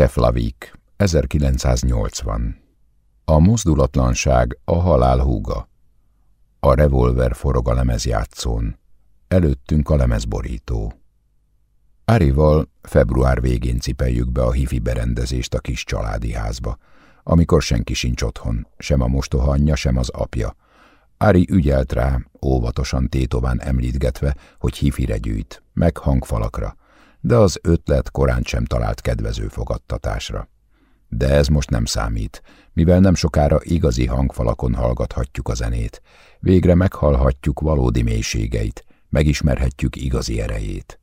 Keflavik, 1980 A mozdulatlanság a halál húga. A revolver forog a lemezjátszón. Előttünk a lemezborító. Árival február végén cipeljük be a hifi berendezést a kis családi házba, amikor senki sincs otthon, sem a mostoha anyja, sem az apja. Ári ügyelt rá, óvatosan tétován említgetve, hogy hifire gyűjt, meg hangfalakra, de az ötlet korán sem talált kedvező fogadtatásra. De ez most nem számít, mivel nem sokára igazi hangfalakon hallgathatjuk a zenét, végre meghallhatjuk valódi mélységeit, megismerhetjük igazi erejét.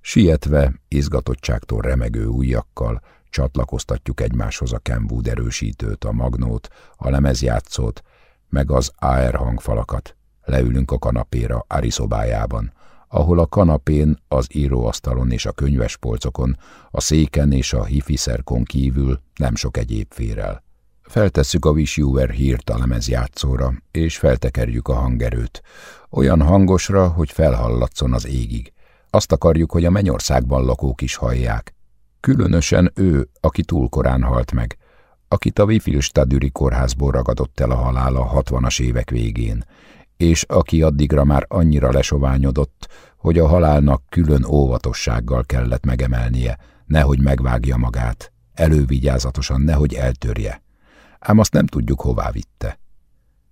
Sietve, izgatottságtól remegő ujjakkal csatlakoztatjuk egymáshoz a Kenwood erősítőt, a magnót, a lemezjátszót, meg az AR hangfalakat. Leülünk a kanapéra Ari szobájában, ahol a kanapén, az íróasztalon és a könyvespolcokon, a széken és a hifiszerkon kívül nem sok egyéb fér el. Feltesszük a Wish You Were hírt a lemezjátszóra, és feltekerjük a hangerőt, olyan hangosra, hogy felhallatszon az égig. Azt akarjuk, hogy a mennyországban lakók is hallják. Különösen ő, aki túl korán halt meg, akit a Wifilstadüri kórházból ragadott el a halál a hatvanas évek végén, és aki addigra már annyira lesoványodott, hogy a halálnak külön óvatossággal kellett megemelnie, nehogy megvágja magát, elővigyázatosan, nehogy eltörje. Ám azt nem tudjuk, hová vitte.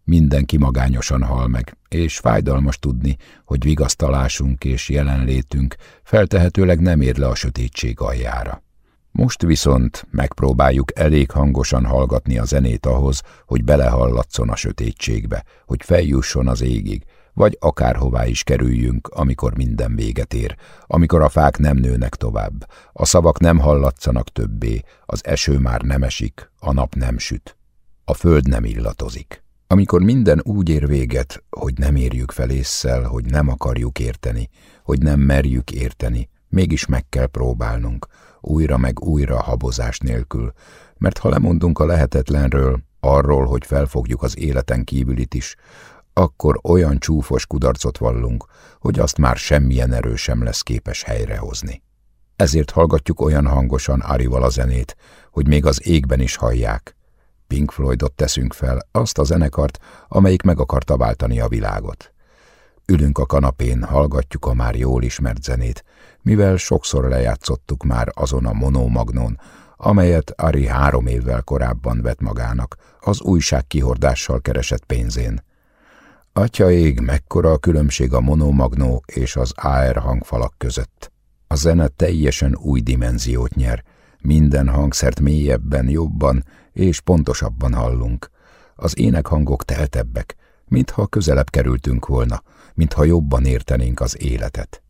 Mindenki magányosan hal meg, és fájdalmas tudni, hogy vigasztalásunk és jelenlétünk feltehetőleg nem ér le a sötétség aljára. Most viszont megpróbáljuk elég hangosan hallgatni a zenét ahhoz, hogy belehallatszon a sötétségbe, hogy feljusson az égig, vagy akárhová is kerüljünk, amikor minden véget ér, amikor a fák nem nőnek tovább, a szavak nem hallatszanak többé, az eső már nem esik, a nap nem süt, a föld nem illatozik. Amikor minden úgy ér véget, hogy nem érjük fel észszel, hogy nem akarjuk érteni, hogy nem merjük érteni, mégis meg kell próbálnunk, újra meg újra habozás nélkül, mert ha lemondunk a lehetetlenről, arról, hogy felfogjuk az életen kívülit is, akkor olyan csúfos kudarcot vallunk, hogy azt már semmilyen erő sem lesz képes helyrehozni. Ezért hallgatjuk olyan hangosan Arival a zenét, hogy még az égben is hallják. Pink Floydot teszünk fel, azt a zenekart, amelyik meg akarta váltani a világot. Ülünk a kanapén, hallgatjuk a már jól ismert zenét, mivel sokszor lejátszottuk már azon a monomagnon, amelyet Ari három évvel korábban vett magának, az újság kihordással keresett pénzén. Atya ég, mekkora a különbség a monomagnó és az AR hangfalak között. A zene teljesen új dimenziót nyer, minden hangszert mélyebben, jobban és pontosabban hallunk. Az énekhangok teltebbek, mintha közelebb kerültünk volna, mintha jobban értenénk az életet.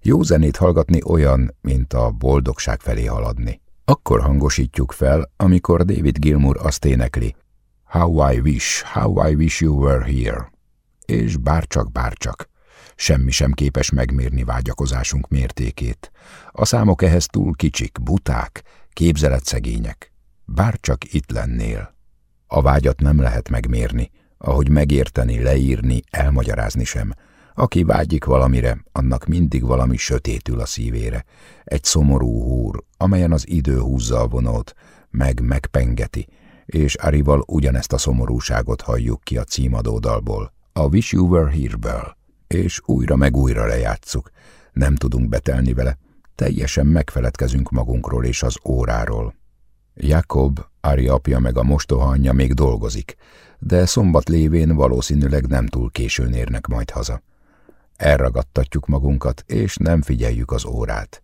Jó zenét hallgatni olyan, mint a boldogság felé haladni. Akkor hangosítjuk fel, amikor David Gilmour azt énekli, How I wish, how I wish you were here. És bárcsak, bárcsak. Semmi sem képes megmérni vágyakozásunk mértékét. A számok ehhez túl kicsik, buták, képzeletszegények. Bárcsak itt lennél. A vágyat nem lehet megmérni, ahogy megérteni, leírni, elmagyarázni sem. Aki vágyik valamire, annak mindig valami sötétül a szívére. Egy szomorú húr, amelyen az idő húzza a vonót, meg megpengeti, és Arival ugyanezt a szomorúságot halljuk ki a címadó dalból, a Wish You Were Here-ből, és újra meg újra lejátszuk. Nem tudunk betelni vele, teljesen megfeledkezünk magunkról és az óráról. Jakob, Ari apja meg a mostoha anyja még dolgozik, de szombat lévén valószínűleg nem túl későn érnek majd haza. Elragadtatjuk magunkat, és nem figyeljük az órát.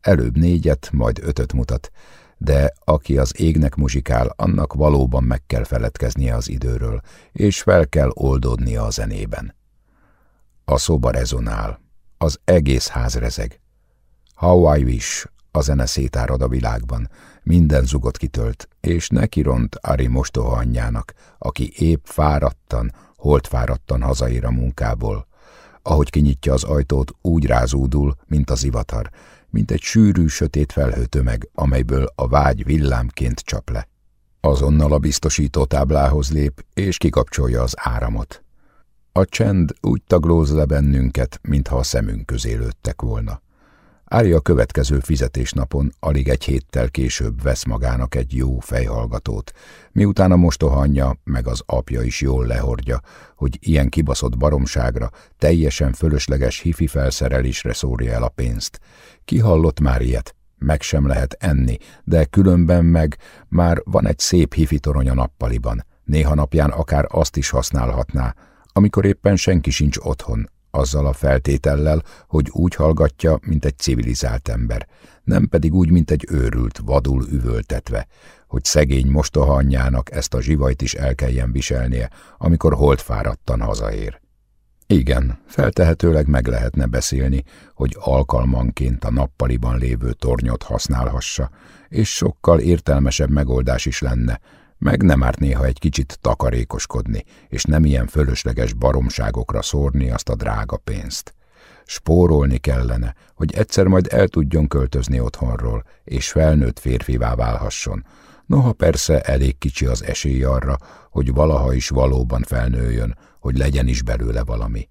Előbb négyet, majd ötöt mutat, de aki az égnek muzsikál, annak valóban meg kell feledkeznie az időről, és fel kell oldódnia a zenében. A szoba rezonál, az egész ház rezeg. How I wish, a zene szétárad a világban, minden zugot kitölt, és neki ront Ari mostoha anyjának, aki épp fáradtan, holt fáradtan hazaér a munkából. Ahogy kinyitja az ajtót, úgy rázúdul, mint az ivatar, mint egy sűrű, sötét felhőtömeg, amelyből a vágy villámként csap le. Azonnal a biztosító táblához lép, és kikapcsolja az áramot. A csend úgy taglóz le bennünket, mintha a szemünk közé lőttek volna. Ári a következő fizetésnapon alig egy héttel később vesz magának egy jó fejhallgatót, miután a mostohanyja meg az apja is jól lehordja, hogy ilyen kibaszott baromságra, teljesen fölösleges hifi felszerelésre szórja el a pénzt. Ki hallott már ilyet? Meg sem lehet enni, de különben meg már van egy szép hifi torony a nappaliban. Néha napján akár azt is használhatná, amikor éppen senki sincs otthon, azzal a feltétellel, hogy úgy hallgatja, mint egy civilizált ember, nem pedig úgy, mint egy őrült, vadul üvöltetve, hogy szegény mostoha anyjának ezt a zsivajt is el kelljen viselnie, amikor holdfáradtan hazaér. Igen, feltehetőleg meg lehetne beszélni, hogy alkalmanként a nappaliban lévő tornyot használhassa, és sokkal értelmesebb megoldás is lenne, meg nem árt néha egy kicsit takarékoskodni, és nem ilyen fölösleges baromságokra szórni azt a drága pénzt. Spórolni kellene, hogy egyszer majd el tudjon költözni otthonról, és felnőtt férfivá válhasson. Noha persze elég kicsi az esély arra, hogy valaha is valóban felnőjön, hogy legyen is belőle valami.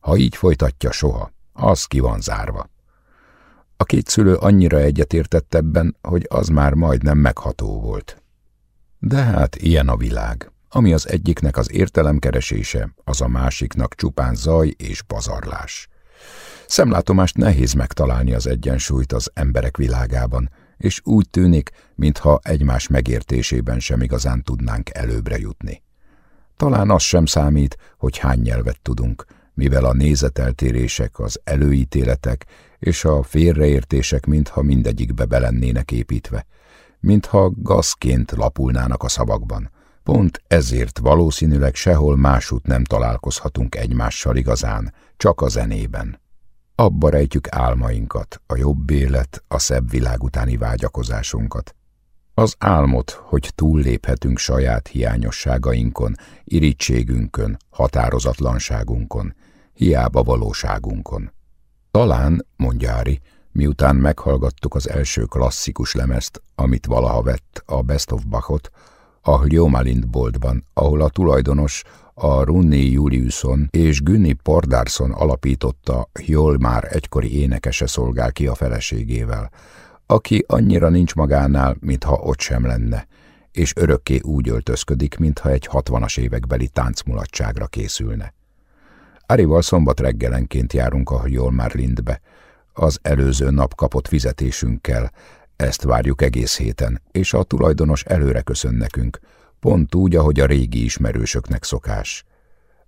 Ha így folytatja soha, az ki van zárva. A két szülő annyira egyetértett ebben, hogy az már majdnem megható volt. De hát ilyen a világ. Ami az egyiknek az értelemkeresése, az a másiknak csupán zaj és pazarlás. Szemlátomást nehéz megtalálni az egyensúlyt az emberek világában, és úgy tűnik, mintha egymás megértésében sem igazán tudnánk előbbre jutni. Talán az sem számít, hogy hány nyelvet tudunk, mivel a nézeteltérések, az előítéletek és a félreértések mintha mindegyikbe belennének építve, mintha gazként lapulnának a szavakban. Pont ezért valószínűleg sehol másút nem találkozhatunk egymással igazán, csak a zenében. Abba rejtjük álmainkat, a jobb élet, a szebb világ utáni vágyakozásunkat. Az álmot, hogy túlléphetünk saját hiányosságainkon, irítségünkön, határozatlanságunkon, hiába valóságunkon. Talán, mondja Ári, Miután meghallgattuk az első klasszikus lemezt, amit valaha vett a Best of Bachot, a Hljómalind boltban, ahol a tulajdonos a Runni Juliusson és Günni Pordarson alapította Hjol már egykori énekese szolgál ki a feleségével, aki annyira nincs magánál, mintha ott sem lenne, és örökké úgy öltözködik, mintha egy hatvanas évekbeli táncmulatságra készülne. Arival szombat reggelenként járunk a Hjol már Lindbe, az előző nap kapott fizetésünkkel. Ezt várjuk egész héten, és a tulajdonos előre köszön nekünk, pont úgy, ahogy a régi ismerősöknek szokás.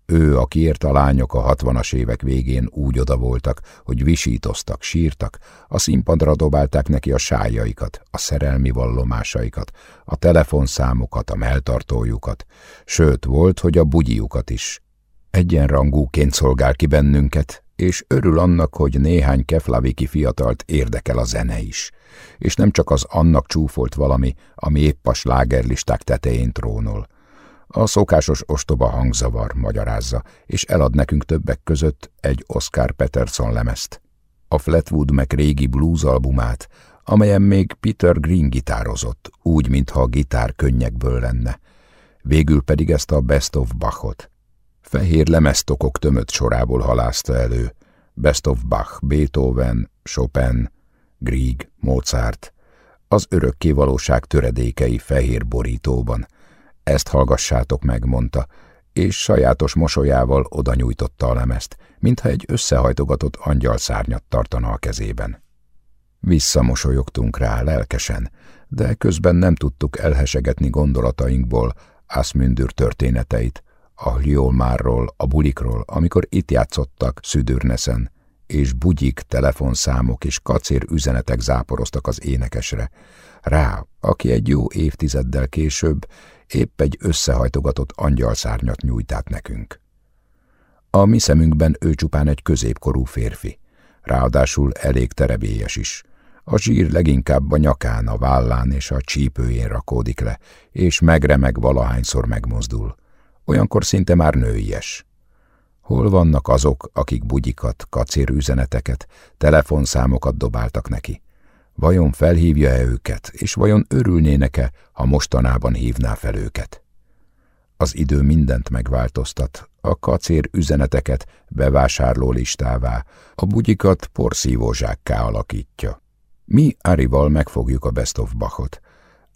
Ő, akiért a lányok a hatvanas évek végén úgy oda voltak, hogy visítoztak, sírtak, a színpadra dobálták neki a sájaikat, a szerelmi vallomásaikat, a telefonszámokat, a melltartójukat, sőt volt, hogy a bugyiukat is. Egyenrangúként szolgál ki bennünket, és örül annak, hogy néhány keflaviki fiatalt érdekel a zene is, és nem csak az annak csúfolt valami, ami épp a slágerlisták tetején trónol. A szokásos ostoba hangzavar magyarázza, és elad nekünk többek között egy Oscar Peterson lemezt. A Flatwood meg régi blues albumát, amelyen még Peter Green gitározott, úgy, mintha a gitár könnyekből lenne. Végül pedig ezt a Best of Bachot. Fehér lemeztokok tömött sorából halázta elő. Best of Bach, Beethoven, Chopin, Grieg, Mozart. Az örökké valóság töredékei fehér borítóban. Ezt hallgassátok meg, mondta, és sajátos mosolyával oda nyújtotta a lemezt, mintha egy összehajtogatott angyalszárnyat tartana a kezében. Visszamosolyogtunk rá lelkesen, de közben nem tudtuk elhesegetni gondolatainkból Aszmündür történeteit, a Hliolmárról, a bulikról, amikor itt játszottak Szüdürneszen, és bugyik, telefonszámok és kacér üzenetek záporoztak az énekesre. Rá, aki egy jó évtizeddel később épp egy összehajtogatott angyalszárnyat nyújt át nekünk. A mi szemünkben ő csupán egy középkorú férfi, ráadásul elég terebélyes is. A zsír leginkább a nyakán, a vállán és a csípőjén rakódik le, és megremeg valahányszor megmozdul olyankor szinte már nőies. Hol vannak azok, akik bugyikat, kacérüzeneteket, telefonszámokat dobáltak neki? Vajon felhívja-e őket, és vajon örülnének-e, ha mostanában hívná fel őket? Az idő mindent megváltoztat, a kacér üzeneteket bevásárló listává, a bugyikat porszívózsákká alakítja. Mi Arival megfogjuk a Best of Bachot.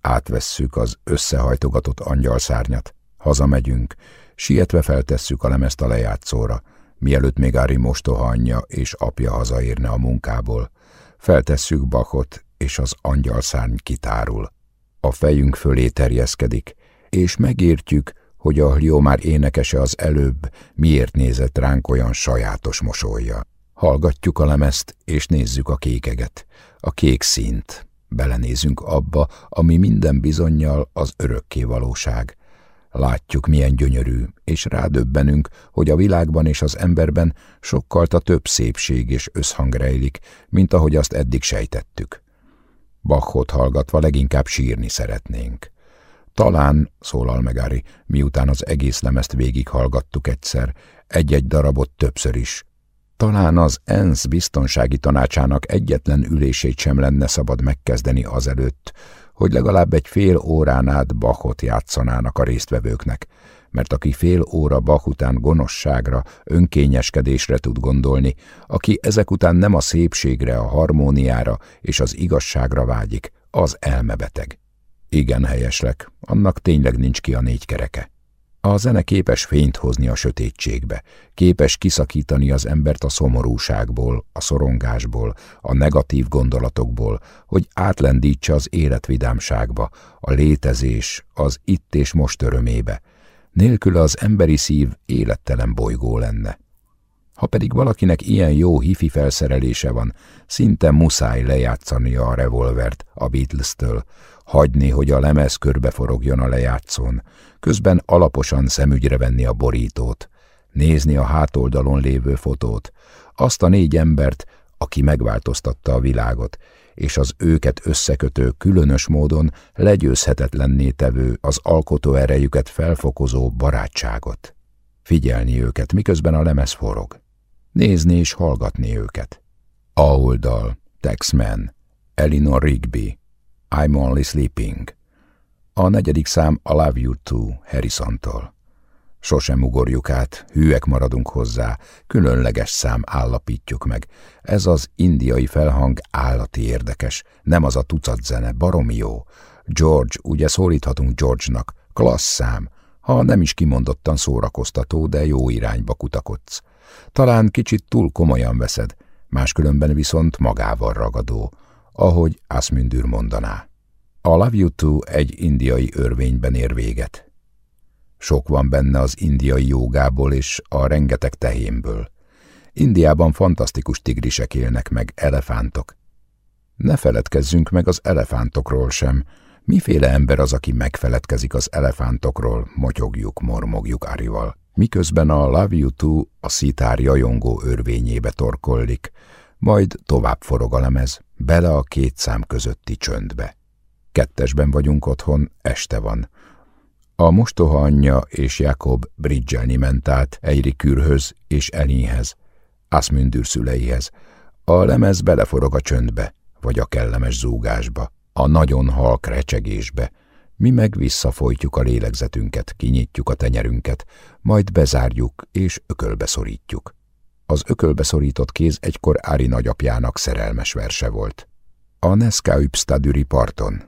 Átvesszük az összehajtogatott angyalszárnyat, hazamegyünk, sietve feltesszük a lemezt a lejátszóra, mielőtt még Ari mostoha anyja és apja hazaérne a munkából. Feltesszük Bachot, és az angyalszárny kitárul. A fejünk fölé terjeszkedik, és megértjük, hogy a Hlió már énekese az előbb miért nézett ránk olyan sajátos mosolya. Hallgatjuk a lemezt, és nézzük a kékeget, a kék színt. Belenézünk abba, ami minden bizonyal az örökké valóság. Látjuk, milyen gyönyörű, és rádöbbenünk, hogy a világban és az emberben sokkal több szépség és összhang rejlik, mint ahogy azt eddig sejtettük. Bachot hallgatva leginkább sírni szeretnénk. Talán, szólal meg miután az egész lemezt végighallgattuk egyszer, egy-egy darabot többször is. Talán az ENSZ biztonsági tanácsának egyetlen ülését sem lenne szabad megkezdeni azelőtt, hogy legalább egy fél órán át Bachot játszanának a résztvevőknek, mert aki fél óra Bach után gonoszságra, önkényeskedésre tud gondolni, aki ezek után nem a szépségre, a harmóniára és az igazságra vágyik, az elmebeteg. Igen, helyeslek, annak tényleg nincs ki a négy kereke. A zene képes fényt hozni a sötétségbe, képes kiszakítani az embert a szomorúságból, a szorongásból, a negatív gondolatokból, hogy átlendítse az életvidámságba, a létezés, az itt és most örömébe. Nélküle az emberi szív élettelen bolygó lenne. Ha pedig valakinek ilyen jó hifi felszerelése van, szinte muszáj lejátszania a revolvert a Beatles-től, hagyni, hogy a lemez körbeforogjon a lejátszón, közben alaposan szemügyre venni a borítót, nézni a hátoldalon lévő fotót, azt a négy embert, aki megváltoztatta a világot, és az őket összekötő különös módon legyőzhetetlenné tevő, az alkotó erejüket felfokozó barátságot. Figyelni őket, miközben a lemez forog. Nézni és hallgatni őket. A oldal, Texman, Elinor Rigby, I'm Only Sleeping. A negyedik szám a Love You Too Harrison-tól. Sosem ugorjuk át, hűek maradunk hozzá, különleges szám állapítjuk meg. Ez az indiai felhang állati érdekes, nem az a tucat zene, baromi jó. George, ugye szólíthatunk George-nak, klassz szám, ha nem is kimondottan szórakoztató, de jó irányba kutakodsz. Talán kicsit túl komolyan veszed, máskülönben viszont magával ragadó ahogy Asmündür mondaná. A Love You Too egy indiai örvényben ér véget. Sok van benne az indiai jogából és a rengeteg tehénből. Indiában fantasztikus tigrisek élnek meg, elefántok. Ne feledkezzünk meg az elefántokról sem. Miféle ember az, aki megfeledkezik az elefántokról, motyogjuk, mormogjuk Arival. Miközben a Love You Too a szitár jajongó örvényébe torkollik, majd tovább forog a lemez, bele a két szám közötti csöndbe. Kettesben vagyunk otthon, este van. A mostoha anyja és Jakob bridgelni ment át Eirikürhöz és Elinhez, Asmündür szüleihez. A lemez beleforog a csöndbe, vagy a kellemes zúgásba, a nagyon halk recsegésbe. Mi meg visszafolytjuk a lélegzetünket, kinyitjuk a tenyerünket, majd bezárjuk és ökölbe szorítjuk. Az ökölbe szorított kéz egykor Ári nagyapjának szerelmes verse volt. A Neskaüpstadüri parton.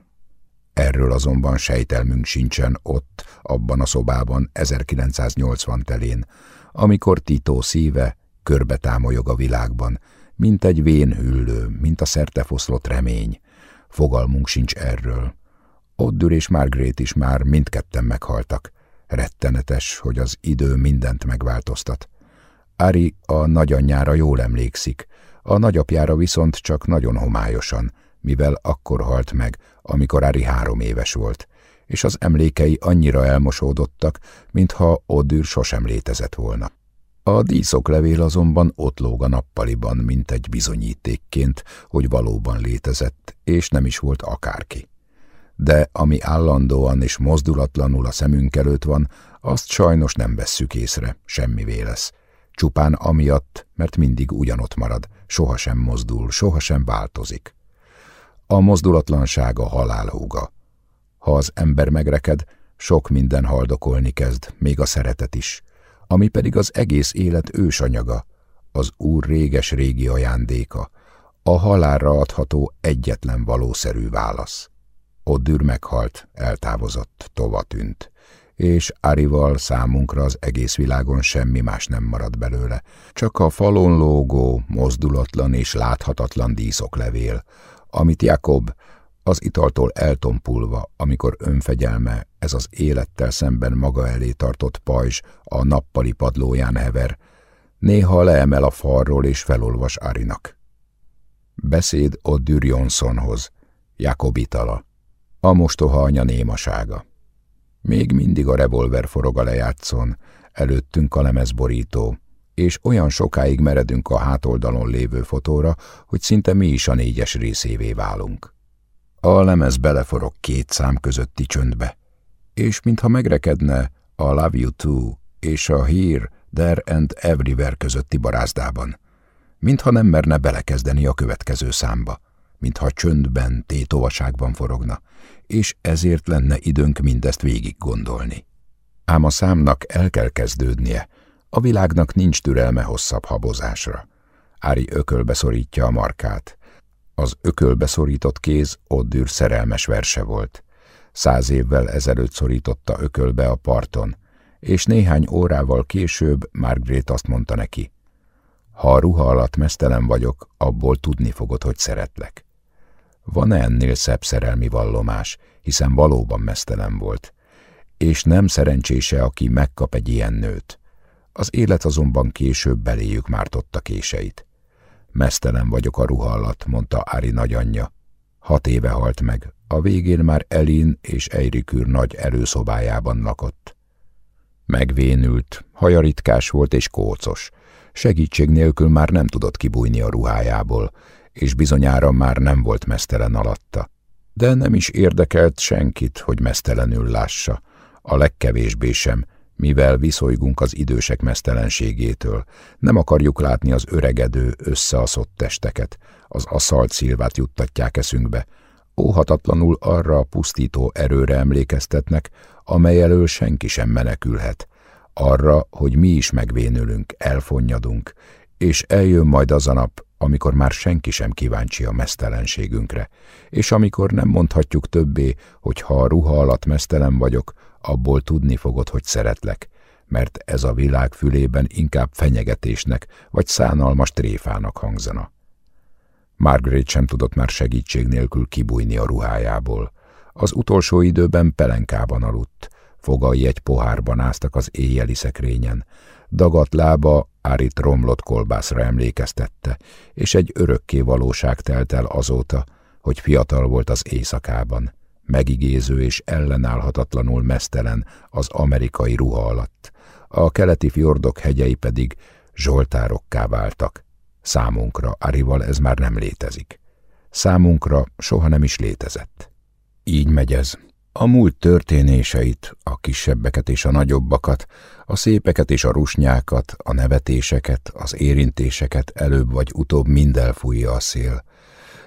Erről azonban sejtelmünk sincsen ott, abban a szobában 1980 telén, amikor Tito szíve körbe támolyog a világban, mint egy vén hüllő, mint a szertefoszlott remény. Fogalmunk sincs erről. Oddür és Margaret is már mindketten meghaltak. Rettenetes, hogy az idő mindent megváltoztat. Ari a nagyanyjára jól emlékszik, a nagyapjára viszont csak nagyon homályosan, mivel akkor halt meg, amikor Ari három éves volt, és az emlékei annyira elmosódottak, mintha Odür sosem létezett volna. A díszoklevél azonban ott lóg a nappaliban, mint egy bizonyítékként, hogy valóban létezett, és nem is volt akárki. De ami állandóan és mozdulatlanul a szemünk előtt van, azt sajnos nem vesszük észre, semmi lesz csupán amiatt, mert mindig ugyanott marad, sohasem mozdul, sohasem változik. A mozdulatlanság a halálhúga. Ha az ember megreked, sok minden haldokolni kezd, még a szeretet is. ami pedig az egész élet ősanyaga, az Úr réges-régi ajándéka, a halálra adható egyetlen valószerű válasz. Oddür meghalt, eltávozott, tova tűnt, és Arival számunkra az egész világon semmi más nem maradt belőle, csak a falon lógó, mozdulatlan és láthatatlan díszoklevél, amit Jakob az italtól eltompulva, amikor önfegyelme ez az élettel szemben maga elé tartott pajzs a nappali padlóján hever, néha leemel a falról és felolvas Arinak. Beszéd Oddür Jonsonhoz, Jakob itala, a mostoha anya némasága. Még mindig a revolver forog a lejátszon, előttünk a lemezborító, és olyan sokáig meredünk a hátoldalon lévő fotóra, hogy szinte mi is a négyes részévé válunk. A lemez beleforog két szám közötti csöndbe, és mintha megrekedne a Love You Too és a Here, There and Everywhere közötti barázdában, mintha nem merne belekezdeni a következő számba, mintha csöndben, tétovaságban forogna, és ezért lenne időnk mindezt végig gondolni. Ám a számnak el kell kezdődnie, a világnak nincs türelme hosszabb habozásra. Ári ökölbe szorítja a markát. Az ökölbe szorított kéz Oddür szerelmes verse volt. Száz évvel ezelőtt szorította ökölbe a parton, és néhány órával később Margaret azt mondta neki, ha a ruha alatt mesztelen vagyok, abból tudni fogod, hogy szeretlek. Van-e ennél szebb szerelmi vallomás, hiszen valóban mesztelen volt, és nem szerencsése, aki megkap egy ilyen nőt. Az élet azonban később beléjük mártotta késeit. Mesztelen vagyok a ruha alatt, mondta Ári nagyanyja. Hat éve halt meg, a végén már Elin és Eirikür nagy előszobájában lakott. Megvénült, haja ritkás volt és kócos. Segítség nélkül már nem tudott kibújni a ruhájából, és bizonyára már nem volt mesztelen alatta. De nem is érdekelt senkit, hogy mesztelenül lássa, a legkevésbé sem, mivel viszolygunk az idősek mesztelenségétől, nem akarjuk látni az öregedő, összeaszott testeket, az aszalt szilvát juttatják eszünkbe, óhatatlanul arra a pusztító erőre emlékeztetnek, amely elől senki sem menekülhet, arra, hogy mi is megvénülünk, elfonnyadunk, és eljön majd az a nap, amikor már senki sem kíváncsi a mesztelenségünkre, és amikor nem mondhatjuk többé, hogy ha a ruha alatt mesztelen vagyok, abból tudni fogod, hogy szeretlek, mert ez a világ fülében inkább fenyegetésnek vagy szánalmas tréfának hangzana. Margaret sem tudott már segítség nélkül kibújni a ruhájából. Az utolsó időben pelenkában aludt, fogai egy pohárban áztak az éjjeli szekrényen, dagat lába Árit romlott kolbászra emlékeztette, és egy örökké valóság telt el azóta, hogy fiatal volt az éjszakában megigéző és ellenállhatatlanul mesztelen az amerikai ruha alatt, a keleti fjordok hegyei pedig zsoltárokká váltak. Számunkra Arival ez már nem létezik. Számunkra soha nem is létezett. Így megy ez. A múlt történéseit, a kisebbeket és a nagyobbakat, a szépeket és a rusnyákat, a nevetéseket, az érintéseket előbb vagy utóbb mind elfújja a szél,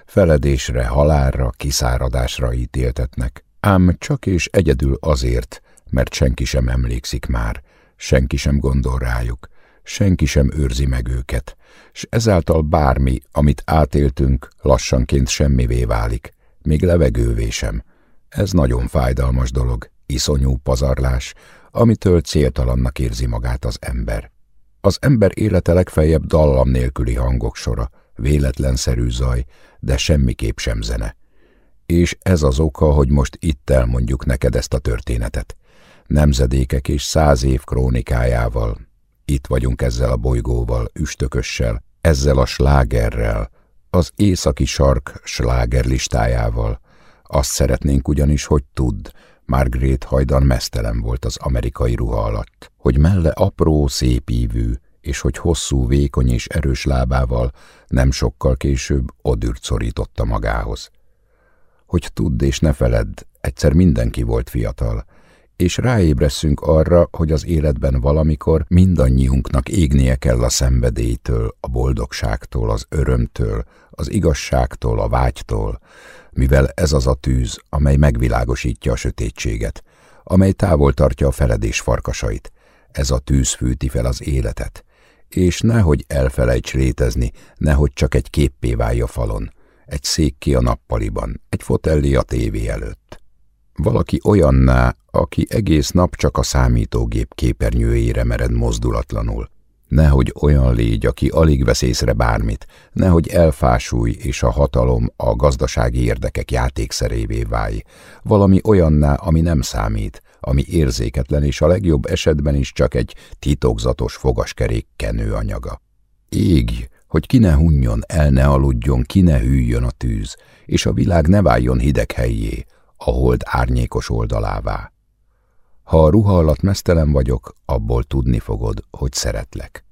feledésre, halálra, kiszáradásra ítéltetnek, ám csak és egyedül azért, mert senki sem emlékszik már, senki sem gondol rájuk, senki sem őrzi meg őket, s ezáltal bármi, amit átéltünk, lassanként semmivé válik, még levegővé sem. Ez nagyon fájdalmas dolog, iszonyú pazarlás, amitől céltalannak érzi magát az ember. Az ember élete legfeljebb dallam nélküli hangok sora, véletlenszerű zaj, de semmiképp sem zene. És ez az oka, hogy most itt elmondjuk neked ezt a történetet. Nemzedékek és száz év krónikájával. Itt vagyunk ezzel a bolygóval, üstökössel, ezzel a slágerrel, az északi sark slágerlistájával. Azt szeretnénk ugyanis, hogy tudd, Margaret hajdan mesztelen volt az amerikai ruha alatt, hogy melle apró, szép ívű, és hogy hosszú, vékony és erős lábával nem sokkal később odürt szorította magához. Hogy tudd és ne feledd, egyszer mindenki volt fiatal, és ráébresszünk arra, hogy az életben valamikor mindannyiunknak égnie kell a szenvedélytől, a boldogságtól, az örömtől, az igazságtól, a vágytól, mivel ez az a tűz, amely megvilágosítja a sötétséget, amely távol tartja a feledés farkasait, ez a tűz fűti fel az életet, és nehogy elfelejts létezni, nehogy csak egy képpé válja falon, egy szék a nappaliban, egy fotelli a tévé előtt. Valaki olyanná, aki egész nap csak a számítógép képernyőjére mered mozdulatlanul. Nehogy olyan légy, aki alig vesz észre bármit, nehogy elfásulj és a hatalom a gazdasági érdekek játékszerévé válj. Valami olyanná, ami nem számít, ami érzéketlen és a legjobb esetben is csak egy titokzatos fogaskerék kenő anyaga. Égj, hogy ki ne hunjon, el ne aludjon, ki ne hűljön a tűz, és a világ ne váljon hideg helyé, a hold árnyékos oldalává. Ha a ruha alatt mesztelen vagyok, abból tudni fogod, hogy szeretlek.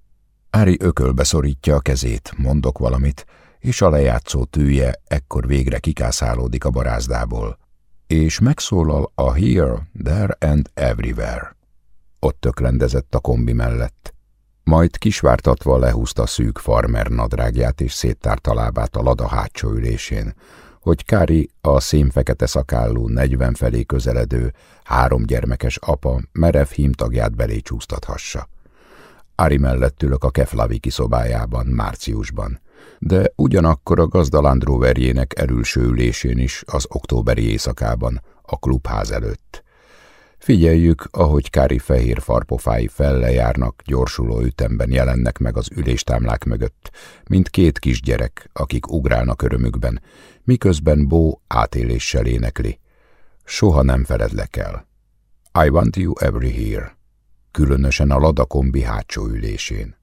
Ári ökölbe szorítja a kezét, mondok valamit, és a lejátszó tűje ekkor végre kikászálódik a barázdából, és megszólal a Here, There and Everywhere. Ott töklendezett a kombi mellett. Majd kisvártatva lehúzta szűk farmer nadrágját és széttárta lábát a lada hátsó ülésén, hogy Kári a szénfekete szakállú, negyven felé közeledő, három gyermekes apa merev hímtagját belé csúsztathassa. Ári mellett ülök a Keflaviki szobájában, márciusban, de ugyanakkor a gazda Land Roverjének elülső ülésén is az októberi éjszakában, a klubház előtt. Figyeljük, ahogy Kári fehér farpofái fellejárnak, gyorsuló ütemben jelennek meg az üléstámlák mögött, mint két kisgyerek, akik ugrálnak örömükben, miközben Bó átéléssel énekli. Soha nem feledlek el. I want you every here. Különösen a Lada kombi hátsó ülésén.